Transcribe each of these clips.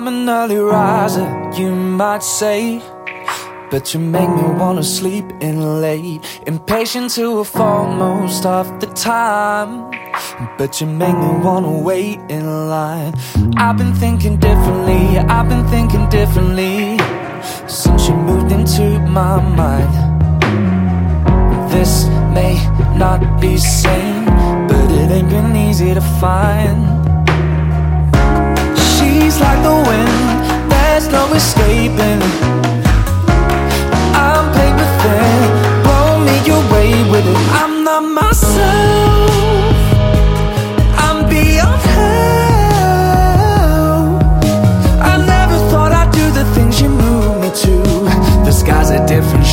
I'm an early riser, you might say. But you make me wanna sleep in late. Impatient to a fall most of the time. But you make me wanna wait in line. I've been thinking differently, I've been thinking differently. Since you moved into my mind. This may not be sane, but it ain't been easy to find.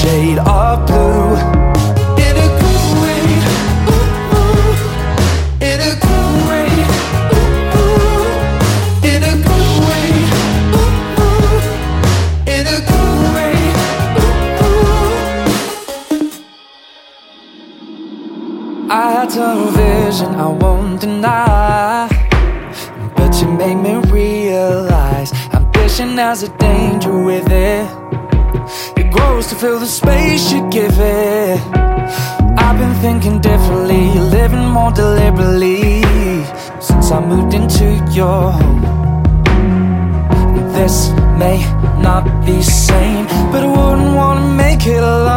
Shade of blue. In a good way. In a good way. In a good way. In a good way. I had tunnel vision, I won't deny. But you made me realize ambition has a danger with it. Grows to fill the space you give it. I've been thinking differently, living more deliberately since I moved into your home. This may not be sane, but I wouldn't wanna make it alone.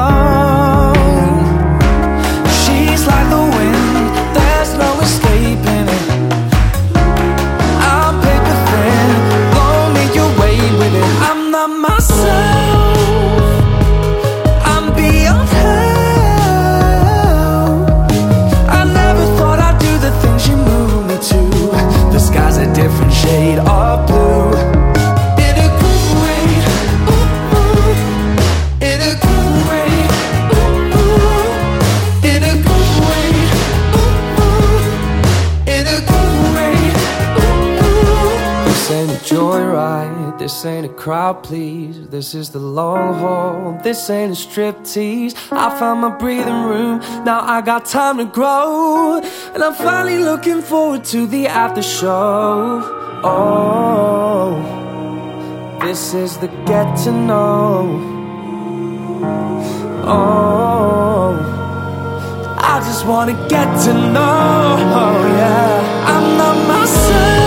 Joyride, this ain't a crowd please. This is the long haul, this ain't a strip tease. I found my breathing room, now I got time to grow. And I'm finally looking forward to the after show. Oh, this is the get to know. Oh, I just wanna get to know. Yeah, I'm not myself.